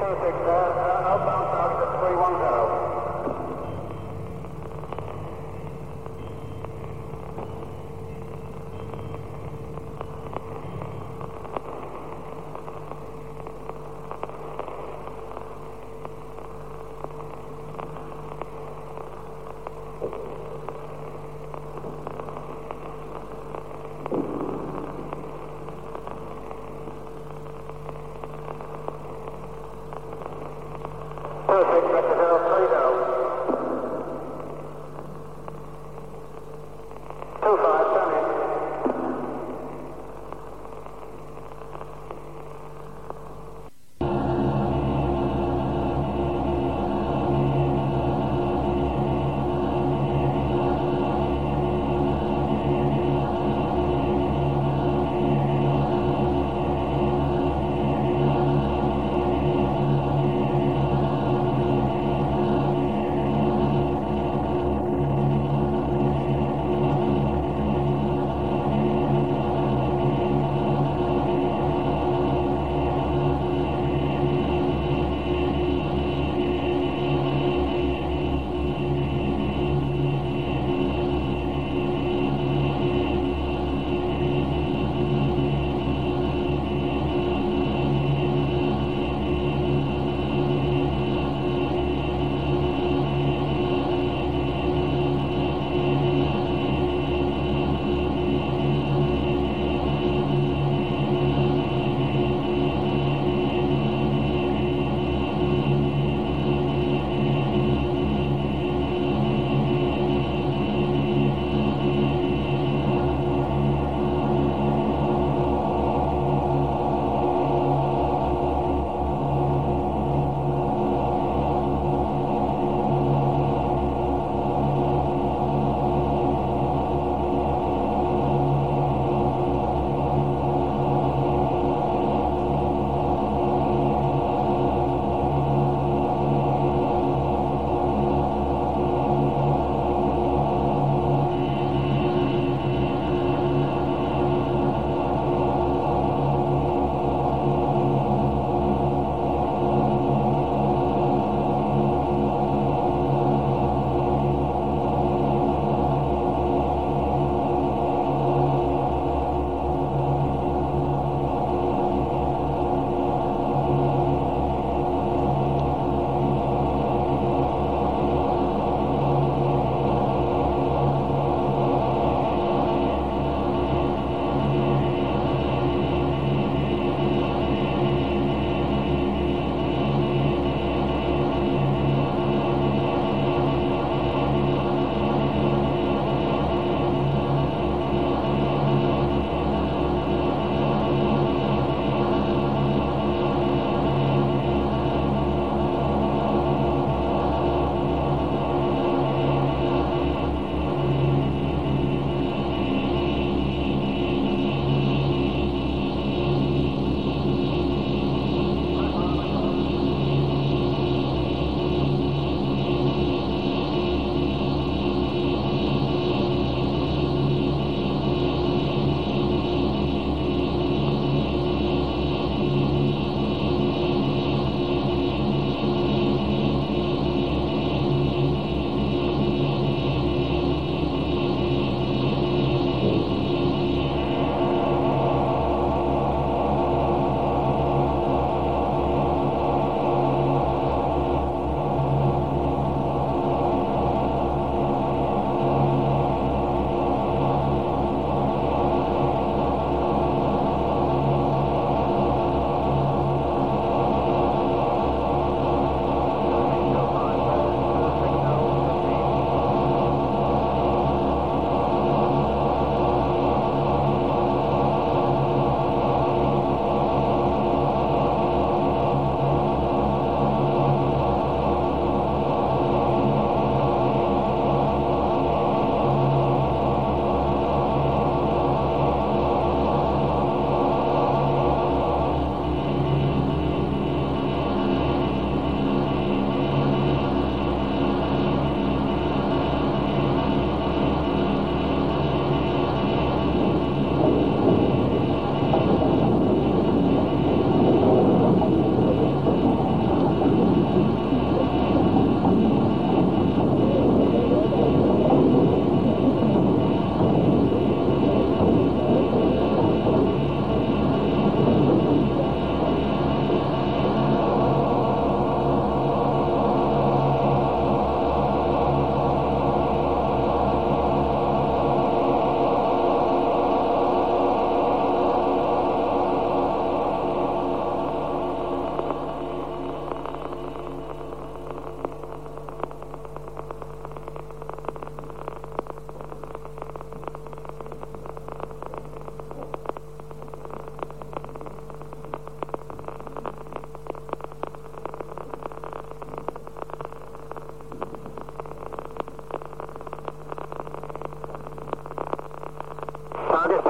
Perfect,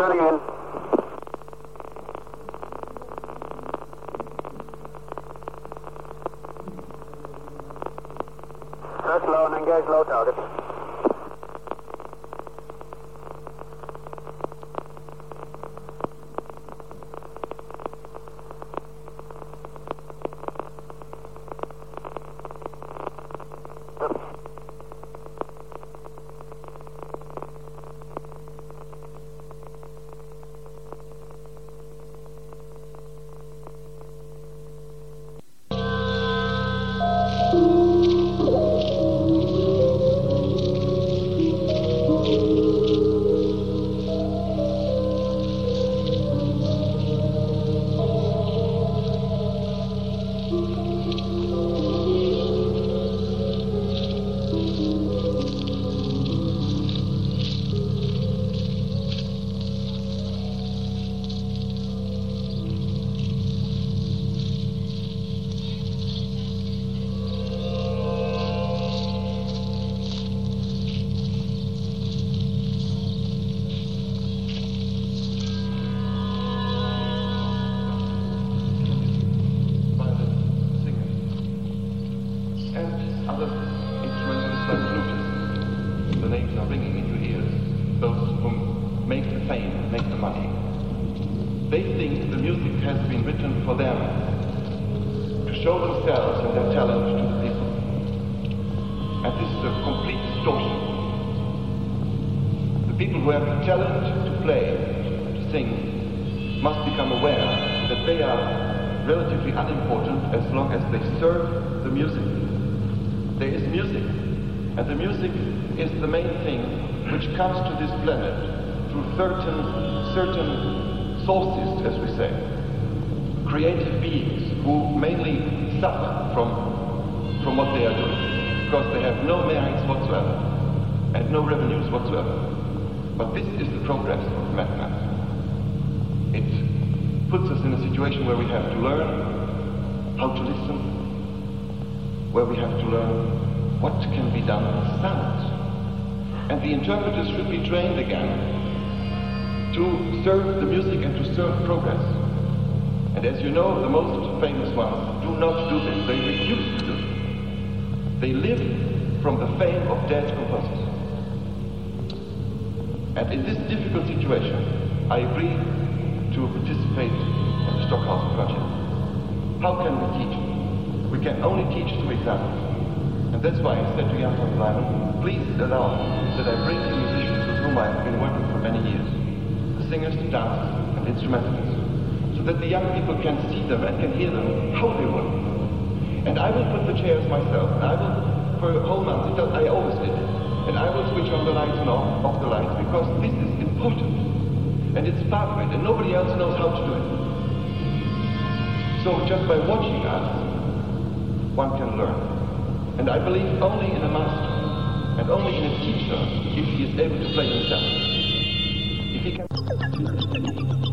turning in. Search low and engage low target. There is music, and the music is the main thing which comes to this planet through certain, certain sources, as we say. Creative beings who mainly suffer from, from what they are doing, because they have no merits whatsoever, and no revenues whatsoever. But this is the progress of mathematics. It puts us in a situation where we have to learn how to listen, where we have to learn what can be done with sounds. And the interpreters should be trained again to serve the music and to serve progress. And as you know, the most famous ones do not do this. They refuse to do it. They live from the fame of dead composers. And in this difficult situation, I agree to participate in the Stockholm project. How can we teach? We can only teach through examples. And that's why I said to Jan van Vlijmen, please allow that I bring the musicians with whom I have been working for many years, the singers, the dancers, and instrumentalists, so that the young people can see them and can hear them, how they work. And I will put the chairs myself, and I will, for a whole month, it does, I always did and I will switch on the lights and off, off the lights, because this is important. And it's part of it, and nobody else knows how to do it. So just by watching us, one can learn. And I believe only in a master, and only in a teacher, if he is able to play himself. If he can...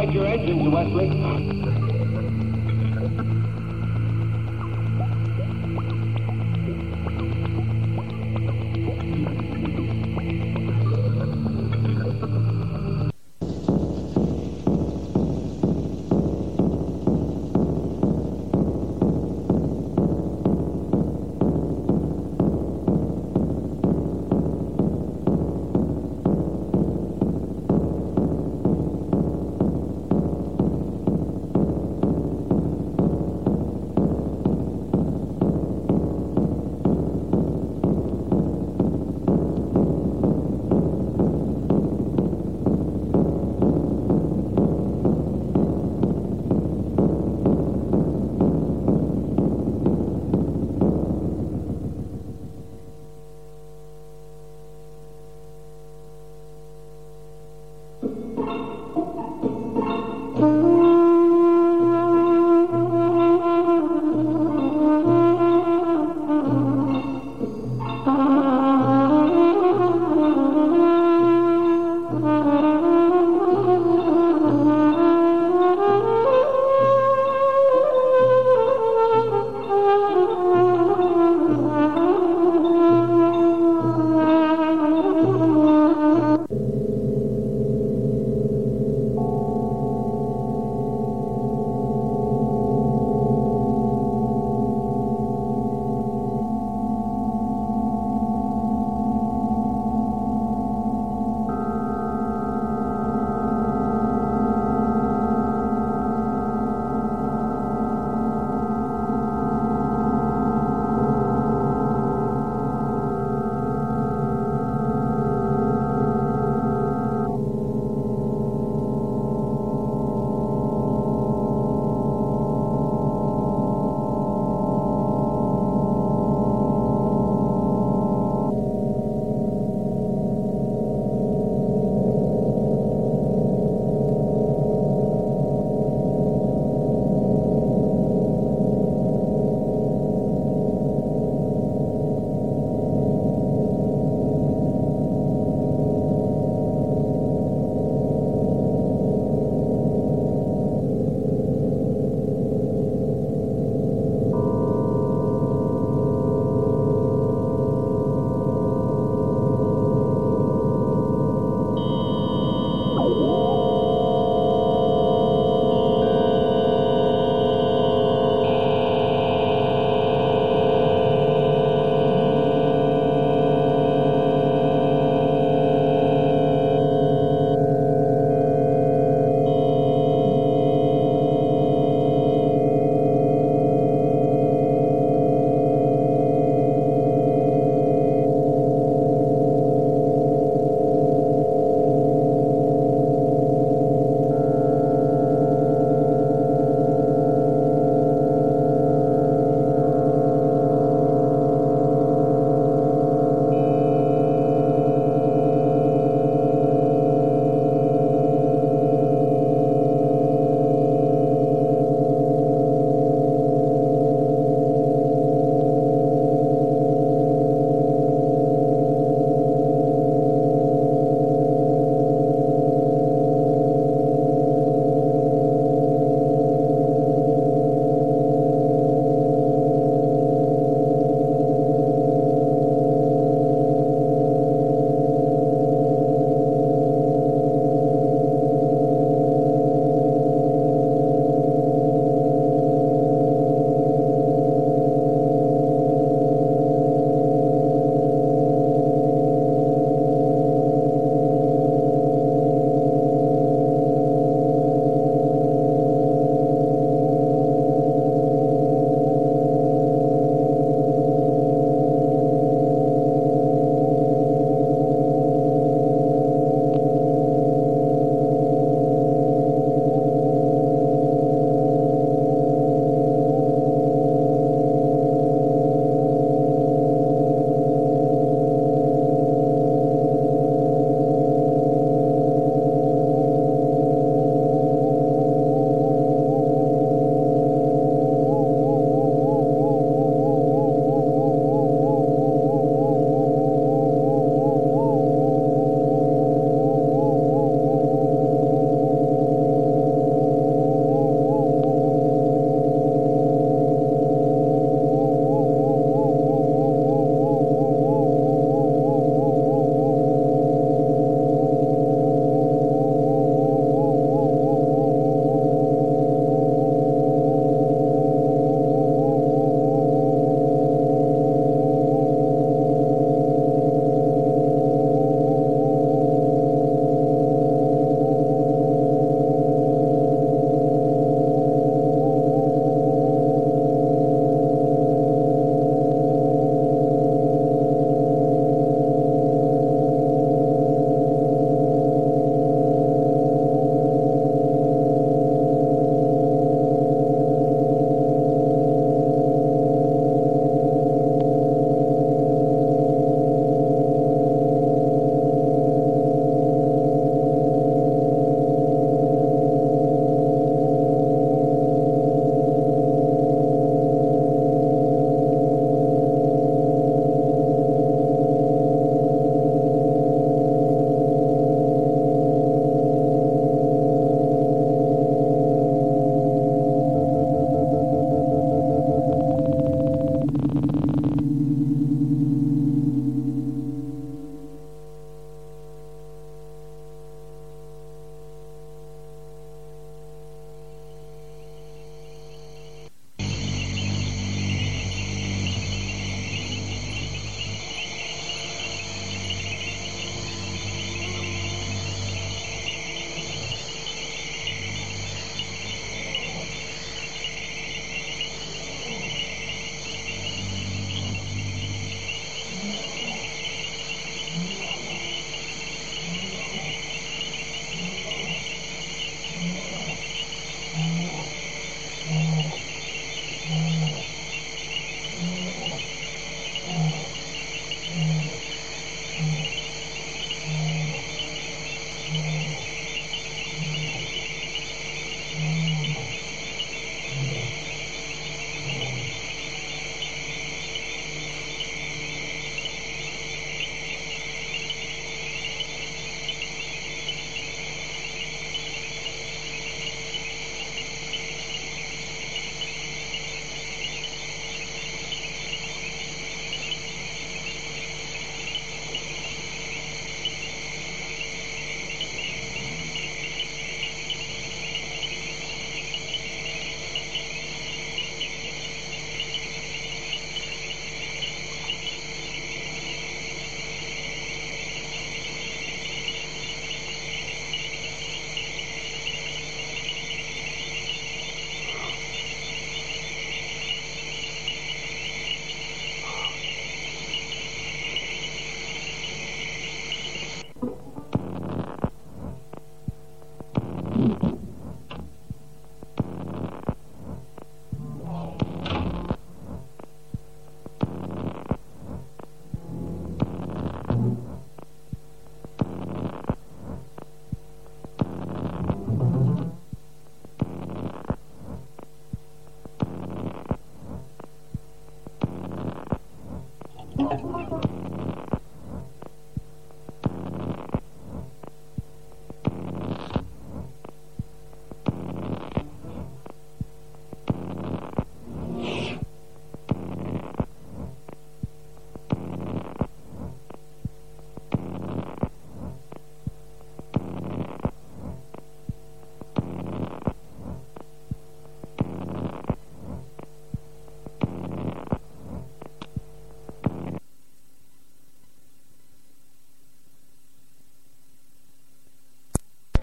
beside your engines, Wesley.